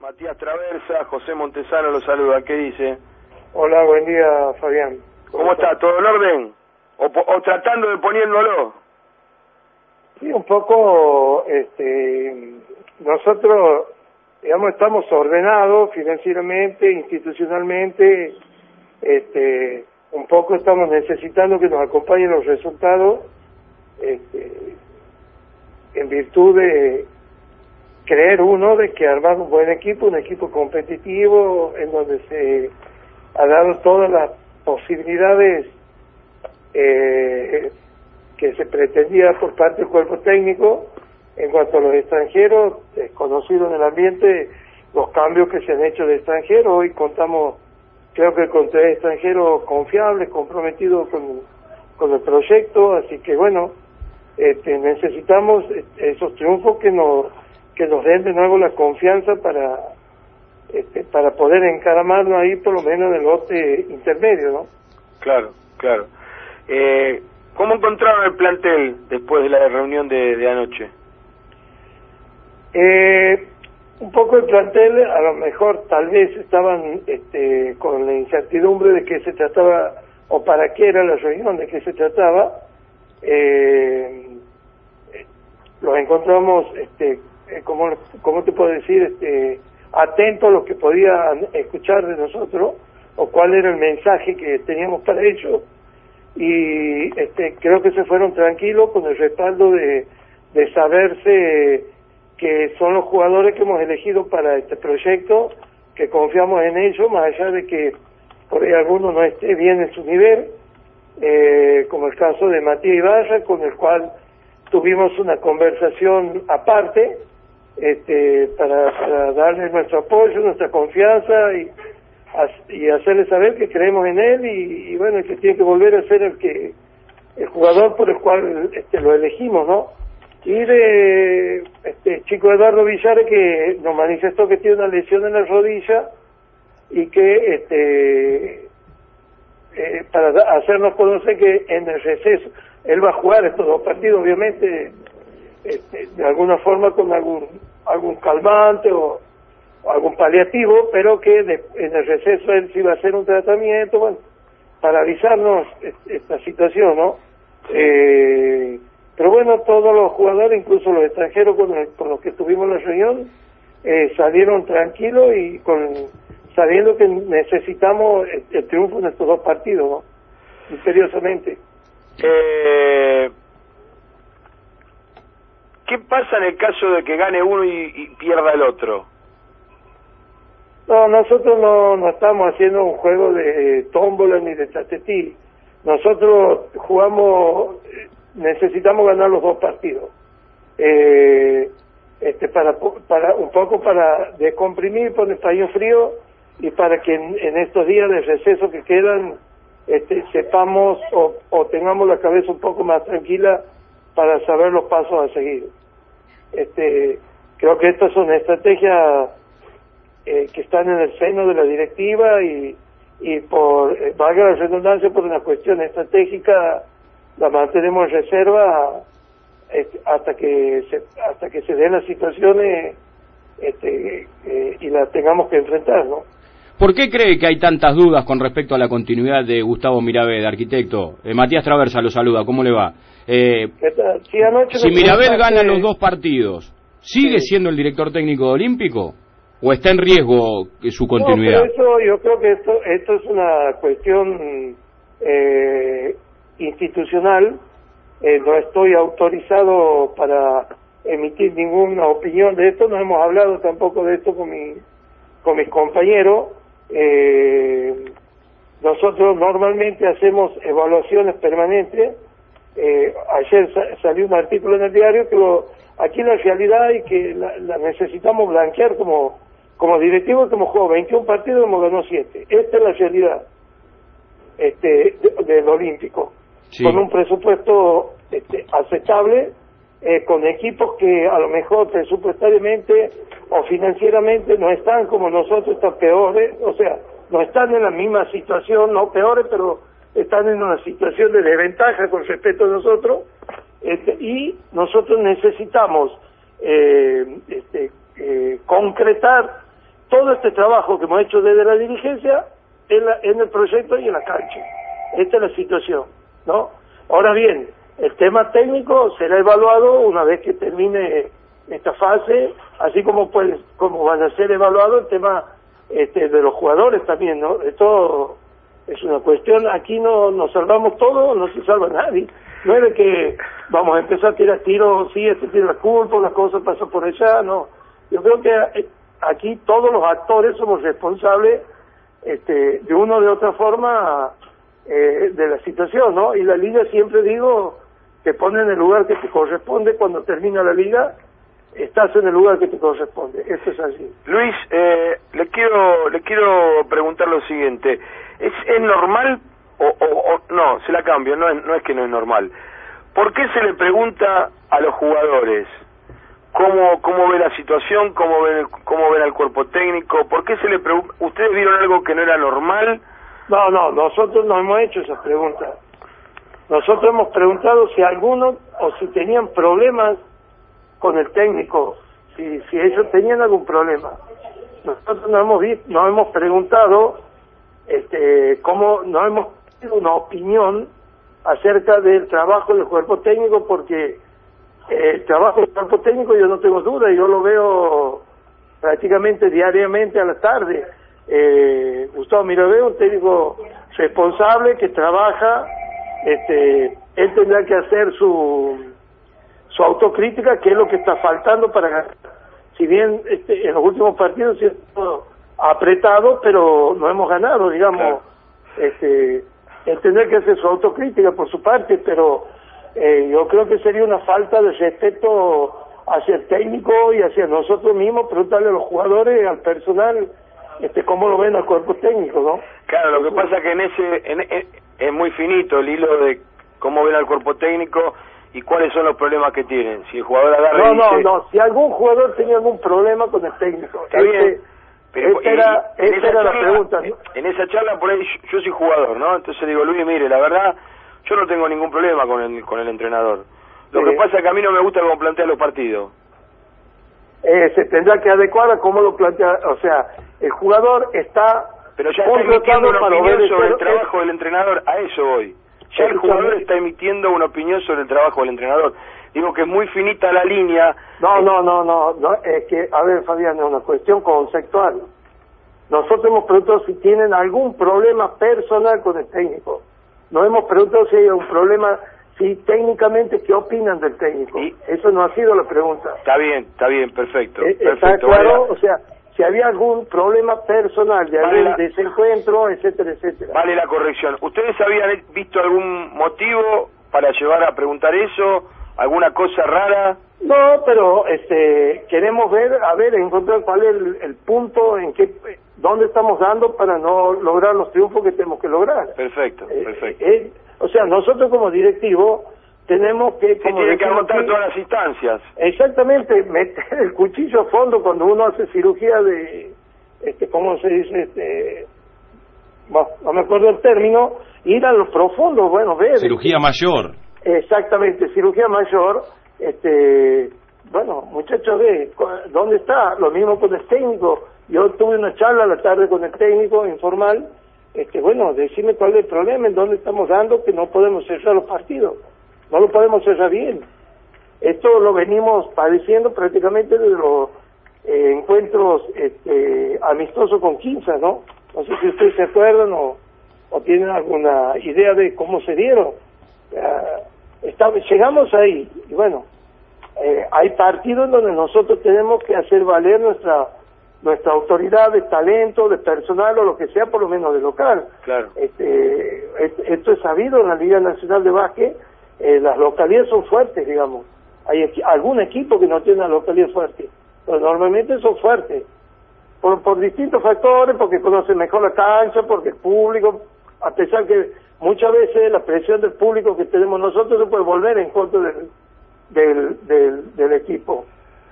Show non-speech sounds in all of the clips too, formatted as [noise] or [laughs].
Matías Traversa, José Montesano lo saluda. ¿Qué dice? Hola, buen día, Fabián. ¿Cómo, está? ¿Todo en orden? ¿O, o tratando de poniéndolo? Sí, un poco, este, nosotros, digamos, estamos ordenados financieramente, institucionalmente, este, un poco estamos necesitando que nos acompañen los resultados, este, en virtud de creer uno de que armar un buen equipo, un equipo competitivo, en donde se ha dado todas las posibilidades eh, que se pretendía por parte del cuerpo técnico. En cuanto a los extranjeros, es conocido en el ambiente los cambios que se han hecho de extranjeros, hoy contamos creo que con tres extranjeros confiables, comprometidos con, con el proyecto, así que bueno, este, necesitamos esos triunfos que nos que nos den de nuevo la confianza para este, para poder encaramarnos ahí por lo menos en el lote intermedio, ¿no? Claro, claro. Eh, ¿Cómo encontraron el plantel después de la reunión de, de anoche? Eh, un poco el plantel, a lo mejor tal vez estaban este, con la incertidumbre de qué se trataba o para qué era la reunión, de qué se trataba. Eh, los encontramos este, eh, ¿cómo, ¿cómo te puedo decir? Este, atento a lo que podían escuchar de nosotros o cuál era el mensaje que teníamos para ellos y este, creo que se fueron tranquilos con el respaldo de, de saberse que son los jugadores que hemos elegido para este proyecto, que confiamos en ellos, más allá de que por ahí alguno no esté bien en su nivel, eh, como el caso de Matías Ibarra, con el cual tuvimos una conversación aparte, este, para, para darle nuestro apoyo, nuestra confianza y, y hacerle saber que creemos en él y, bueno, que tiene que volver a ser el que el jugador por el cual este, lo elegimos, ¿no? Y de este chico Eduardo Villar que nos manifestó que tiene una lesión en la rodilla y que este eh, para hacernos conocer que en el receso él va a jugar estos dos partidos, obviamente este, de alguna forma con algún algún calmante o, algún paliativo, pero que en el receso él sí va a hacer un tratamiento, bueno, para avisarnos esta situación, ¿no? Eh, pero bueno, todos los jugadores, incluso los extranjeros con, los que estuvimos en la reunión, eh, salieron tranquilos y con sabiendo que necesitamos el, triunfo en estos dos partidos, ¿no? Imperiosamente. Eh, ¿Qué pasa en el caso de que gane uno y, pierda el otro? No, nosotros no, no estamos haciendo un juego de tómbola ni de chatetí. Nosotros jugamos, necesitamos ganar los dos partidos. Eh, este para, para un poco para descomprimir, poner paño frío y para que en, estos días de receso que quedan este, sepamos o tengamos la cabeza un poco más tranquila para saber los pasos a seguir. Este, creo que estas son estrategias eh, que están en el seno de la directiva y, y por, eh, valga la redundancia, por una cuestión estratégica, la mantenemos en reserva este, hasta que se, hasta que se den las situaciones este, eh, y las tengamos que enfrentar, ¿no? ¿Por qué cree que hay tantas dudas con respecto a la continuidad de Gustavo Mirabel, arquitecto? Eh, Matías Traversa lo saluda, ¿cómo le va? Eh, si Mirabel gana los dos partidos, ¿sigue siendo el director técnico olímpico? ¿O está en riesgo su continuidad? No, eso, yo creo que esto, esto es una cuestión eh, institucional. Eh, no estoy autorizado para emitir ninguna opinión de esto. No hemos hablado tampoco de esto con, mi, con mis compañeros. Eh, nosotros normalmente hacemos evaluaciones permanentes. Eh, ayer salió un artículo en el diario que aquí la realidad y que la, necesitamos blanquear como como directivo como juego. 21 partidos hemos ganado 7 esta es la realidad este del olímpico. Con un presupuesto este, aceptable eh, con equipos que a lo mejor presupuestariamente o financieramente no están como nosotros, están peores, o sea, no están en la misma situación, no peores, pero están en una situación de desventaja con respecto a nosotros, este, y nosotros necesitamos eh, este, eh, concretar todo este trabajo que hemos hecho desde la dirigencia en, la, en el proyecto y en la cancha. Esta es la situación, ¿no? Ahora bien, el tema técnico será evaluado una vez que termine esta fase, así como pues, como van a ser evaluados el tema este, de los jugadores también, ¿no? Esto es una cuestión, aquí no nos salvamos todos, no se salva nadie. No es de que vamos a empezar a tirar tiros, sí, este tiene la culpa, las cosas pasan por allá, no. Yo creo que eh, aquí todos los actores somos responsables este, de una o de otra forma eh, de la situación, ¿no? Y la liga siempre digo, te pone en el lugar que te corresponde cuando termina la liga, estás en el lugar que te corresponde. Eso es así. Luis, eh, le quiero le quiero preguntar lo siguiente. ¿Es, es normal o, o, no? Se la cambio. No es, no es que no es normal. ¿Por qué se le pregunta a los jugadores cómo cómo ve la situación, cómo ven cómo ven al cuerpo técnico? ¿Por qué se le pregunta? ¿Ustedes vieron algo que no era normal? No, no. Nosotros no hemos hecho esas preguntas. Nosotros hemos preguntado si algunos o si tenían problemas con el técnico, si, si ellos tenían algún problema. Nosotros no hemos visto, no hemos preguntado este cómo, no hemos tenido una opinión acerca del trabajo del cuerpo técnico porque el trabajo del cuerpo técnico yo no tengo duda, yo lo veo prácticamente diariamente a la tarde. Eh, Gustavo Mirabé, un técnico responsable que trabaja, este, él tendrá que hacer su su autocrítica, que es lo que está faltando para ganar. Si bien este, en los últimos partidos se ha apretado, pero no hemos ganado, digamos. Este, el tener que hacer su autocrítica por su parte, pero eh, yo creo que sería una falta de respeto hacia el técnico y hacia nosotros mismos, preguntarle a los jugadores, al personal, este, cómo lo ven al cuerpo técnico, ¿no? Claro, lo que pasa que en ese en, es muy finito el hilo de cómo ven al cuerpo técnico y cuáles son los problemas que tienen. Si el jugador agarra No, no, no. Si algún jugador tenía algún problema con el técnico. Está bien. Pero, era, era la pregunta. En esa charla, por ahí, yo soy jugador, ¿no? Entonces digo, Luis, mire, la verdad, yo no tengo ningún problema con el, con el entrenador. Lo que pasa es que a mí no me gusta cómo plantea los partidos. Eh, se tendrá que adecuar a cómo lo plantea. O sea, el jugador está. Pero ya está emitiendo una opinión sobre el trabajo del entrenador. A eso voy. Ya el jugador está emitiendo una opinión sobre el trabajo del entrenador. Digo que es muy finita la línea. No, no, no, no, no, es que, a ver, Fabián, es una cuestión conceptual. Nosotros hemos preguntado si tienen algún problema personal con el técnico. No hemos preguntado si hay un problema, si técnicamente, ¿qué opinan del técnico? Eso no ha sido la pregunta. Está bien, está bien, perfecto. Eh, perfecto está claro, o sea, si había algún problema personal de algún desencuentro, etcétera, etcétera. Vale la corrección. ¿Ustedes habían visto algún motivo para llevar a preguntar eso? ¿Alguna cosa rara? No, pero este queremos ver, a ver, encontrar cuál es el, punto en que dónde estamos dando para no lograr los triunfos que tenemos que lograr. Perfecto, eh, perfecto. Eh, o sea, nosotros como directivo tenemos que... Como tiene que agotar todas las instancias. Exactamente, meter el cuchillo a fondo cuando uno hace cirugía de, este, ¿cómo se dice? Este, bueno, no me acuerdo el término, ir a lo profundo, bueno, ver... Cirugía mayor. Exactamente, cirugía mayor, este, bueno, muchachos, ve, ¿dónde está? Lo mismo con el técnico. Yo tuve una charla la tarde con el técnico informal, este, bueno, decime cuál es el problema, en dónde estamos dando que no podemos cerrar los partidos no lo podemos cerrar bien. Esto lo venimos padeciendo prácticamente desde los eh, encuentros este, amistosos con Quinza, ¿no? No sé si ustedes se acuerdan o, o tienen alguna idea de cómo se dieron. llegamos ahí y bueno, eh, hay partidos donde nosotros tenemos que hacer valer nuestra nuestra autoridad de talento, de personal o lo que sea, por lo menos de local. Claro. Este, esto es sabido en la Liga Nacional de Básquet eh, las localidades son fuertes, digamos. Hay algún equipo que no tiene una localidad fuerte, pero normalmente son fuertes. Por, por distintos factores, porque conocen mejor la cancha, porque el público, a pesar que muchas veces la presión del público que tenemos nosotros se puede volver en contra del, del, del, equipo.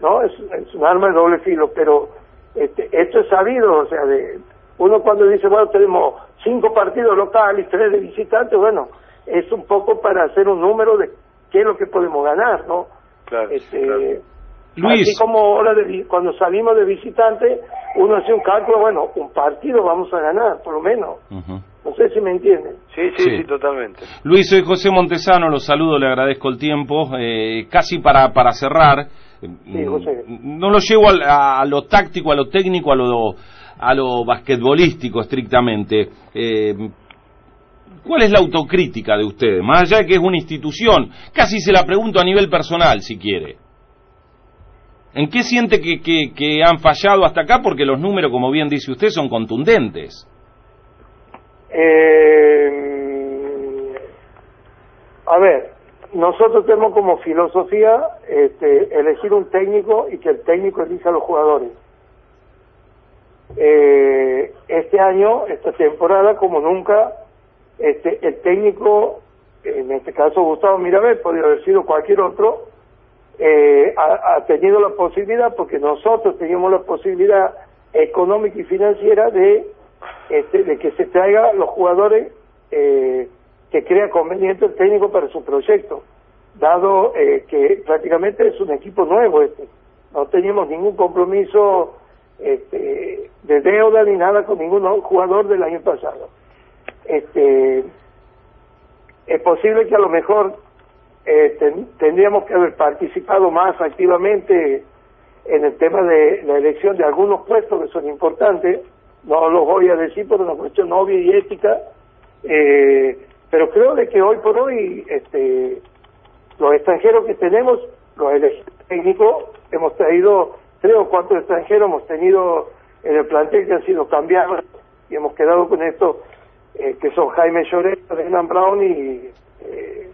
¿no? Es, es un arma de doble filo, pero este, esto es sabido, o sea, de uno cuando dice, bueno, tenemos cinco partidos locales y tres de visitantes, bueno, es un poco para hacer un número de qué es lo que podemos ganar, ¿no? Claro, este, Luis. Así como ahora cuando salimos de visitante, uno hace un cálculo, bueno, un partido vamos a ganar, por lo menos. No sé si me entienden. Sí, sí, sí, totalmente. Luis, soy José Montesano, los saludo, le agradezco el tiempo. Eh, casi para, para cerrar, sí, José. no lo llevo a, lo táctico, a lo técnico, a lo, a lo basquetbolístico estrictamente. Eh, ¿Cuál es la autocrítica de ustedes? Más allá de que es una institución, casi se la pregunto a nivel personal, si quiere. ¿En qué siente que, que, han fallado hasta acá? Porque los números, como bien dice usted, son contundentes. Eh, a ver, nosotros tenemos como filosofía este, elegir un técnico y que el técnico elija a los jugadores. Eh, este año, esta temporada, como nunca, este, el técnico, en este caso Gustavo Mirabel, podría haber sido cualquier otro, eh, ha, tenido la posibilidad, porque nosotros teníamos la posibilidad económica y financiera de, este, de que se traiga los jugadores eh, que crea conveniente el técnico para su proyecto, dado eh, que prácticamente es un equipo nuevo este. No teníamos ningún compromiso este, de deuda ni nada con ningún jugador del año pasado este, es posible que a lo mejor eh, tendríamos que haber participado más activamente en el tema de la elección de algunos puestos que son importantes, no los voy a decir por una cuestión obvia y ética, eh, pero creo de que hoy por hoy este, los extranjeros que tenemos, los técnicos, hemos traído tres o cuatro extranjeros, hemos tenido en el plantel que han sido cambiados y hemos quedado con esto eh, que son Jaime Lloret, Renan Brown y eh,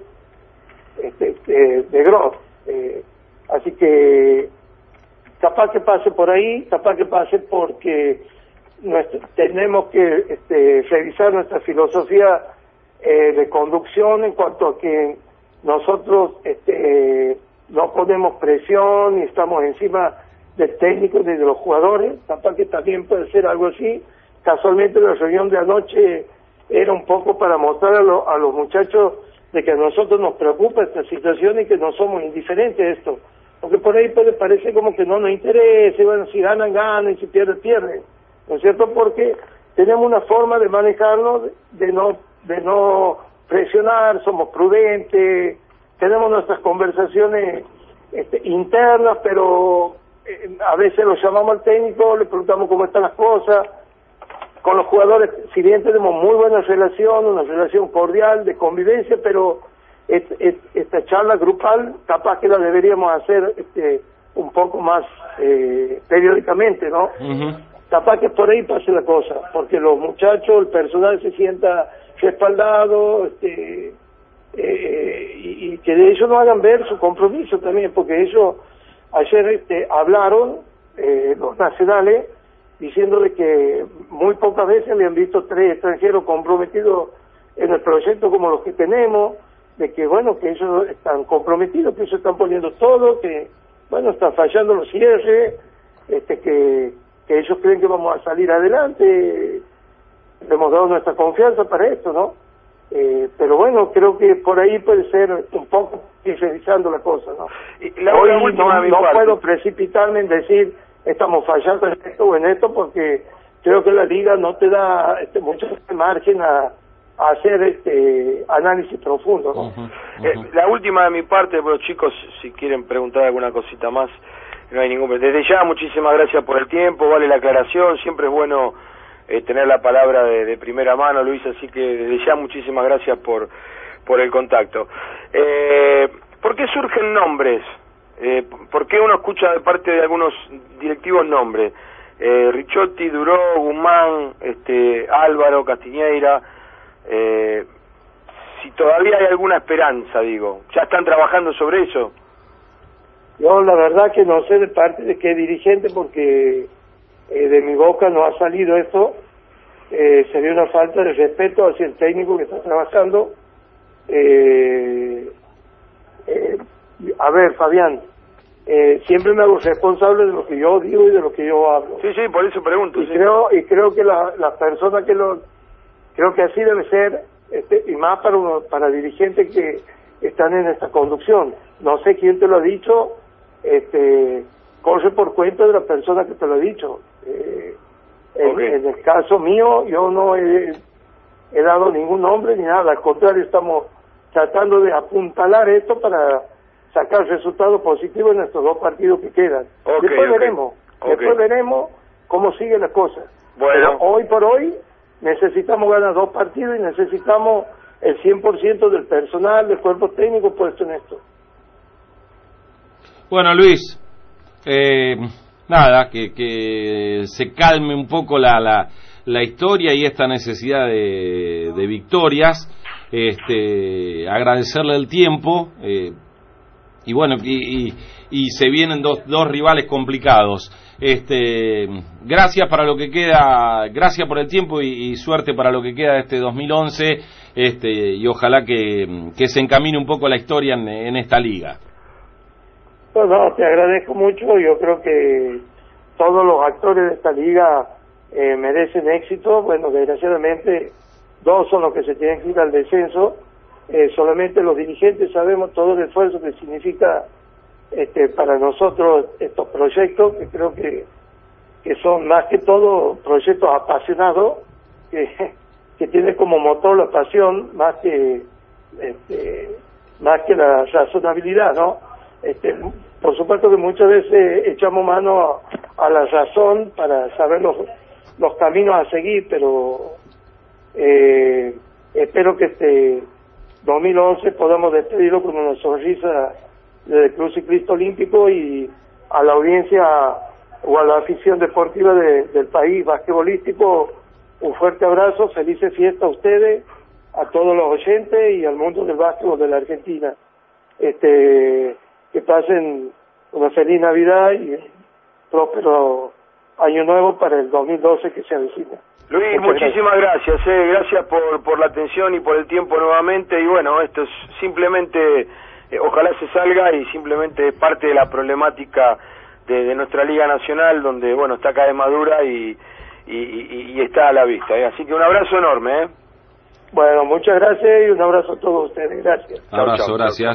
este, eh, de Gross. así que capaz que pase por ahí, capaz que pase porque tenemos que este, revisar nuestra filosofía de conducción en cuanto a que nosotros este, no ponemos presión y estamos encima del técnico y de los jugadores, capaz que también puede ser algo así. Casualmente la reunión de anoche era un poco para mostrar a, los muchachos de que a nosotros nos preocupa esta situación y que no somos indiferentes a esto. Porque por ahí puede parecer como que no nos interesa, bueno, si ganan, ganan, y si pierden, pierden. ¿No es cierto? Porque tenemos una forma de manejarnos, de no, de no presionar, somos prudentes, tenemos nuestras conversaciones este, internas, pero eh, a veces lo llamamos al técnico, le preguntamos cómo están las cosas, con los jugadores, si bien tenemos muy buena relación, una relación cordial de convivencia, pero esta charla grupal capaz que la deberíamos hacer este, un poco más eh, periódicamente, ¿no? Capaz que por ahí pase la cosa, porque los muchachos, el personal se sienta respaldado, este, eh, y, que de ellos no hagan ver su compromiso también, porque ellos ayer este, hablaron, eh, los nacionales, diciéndole que muy pocas veces le han visto tres extranjeros comprometidos en el proyecto como los que tenemos, de que bueno, que ellos están comprometidos, que ellos están poniendo todo, que bueno, están fallando los cierres, este, que, que ellos creen que vamos a salir adelante, le hemos dado nuestra confianza para esto, ¿no? Eh, pero bueno, creo que por ahí puede ser un poco ir revisando la cosa, ¿no? Hoy no, no puedo precipitarme en decir estamos fallando en esto o en esto porque creo que la liga no te da este, mucho margen a, hacer este análisis profundo. Eh, la última de mi parte, pero chicos, si quieren preguntar alguna cosita más, no hay ningún Desde ya, muchísimas gracias por el tiempo, vale la aclaración, siempre es bueno eh, tener la palabra de, primera mano, Luis, así que desde ya muchísimas gracias por, por el contacto. Eh, ¿Por qué surgen nombres? Eh, ¿Por qué uno escucha de parte de algunos directivos nombres? Eh, Richotti, Duró, Guzmán, este, Álvaro, Castiñeira. Eh, si todavía hay alguna esperanza, digo. ¿Ya están trabajando sobre eso? Yo la verdad que no sé de parte de qué dirigente porque eh, de mi boca no ha salido eso. Eh, sería una falta de respeto hacia el técnico que está trabajando. Eh, eh, a ver, Fabián, eh, siempre me hago responsable de lo que yo digo y de lo que yo hablo. Sí, sí, por eso pregunto. Y creo y creo que la, la persona que lo creo que así debe ser este, y más para para dirigentes que están en esta conducción. No sé quién te lo ha dicho, este, corre por cuenta de la persona que te lo he dicho. Eh, en, en, el caso mío, yo no he, he dado ningún nombre ni nada, al contrario, estamos tratando de apuntalar esto para sacar resultados positivos en estos dos partidos que quedan. después veremos, después veremos cómo sigue la cosa. Bueno. hoy por hoy necesitamos ganar dos partidos y necesitamos el 100% del personal, del cuerpo técnico puesto en esto. Bueno, Luis, eh, nada, que, que se calme un poco la, la, la historia y esta necesidad de, de victorias. Este, agradecerle el tiempo. Eh, y bueno, y, y, se vienen dos, dos rivales complicados. Este, gracias para lo que queda, gracias por el tiempo y, suerte para lo que queda de este 2011. Este, y ojalá que, que se encamine un poco la historia en, en esta liga. Bueno, te agradezco mucho. Yo creo que todos los actores de esta liga eh, merecen éxito. Bueno, desgraciadamente, dos son los que se tienen que ir al descenso eh, solamente los dirigentes sabemos todo el esfuerzo que significa este, para nosotros estos proyectos, que creo que, que son más que todo proyectos apasionados, que, [laughs] que tienen como motor la pasión más que este, más que la razonabilidad, ¿no? Este, por supuesto que muchas veces echamos mano a, la razón para saber los, los caminos a seguir, pero eh, espero que este 2011 podamos despedirlo con una sonrisa del Club Ciclista Olímpico y a la audiencia o a la afición deportiva del país basquetbolístico un fuerte abrazo, felices fiestas a ustedes, a todos los oyentes y al mundo del básquetbol de la Argentina. Este, que pasen una feliz Navidad y próspero año nuevo para el 2012 que se avecina. Luis, muchísimas gracias, eh, gracias por, por la atención y por el tiempo nuevamente y bueno, esto es simplemente, eh, ojalá se salga y simplemente parte de la problemática de, nuestra Liga Nacional donde bueno, está cada vez madura y, y, está a la vista, eh. así que un abrazo enorme. Bueno, muchas gracias y un abrazo a todos ustedes, gracias. Abrazo, gracias.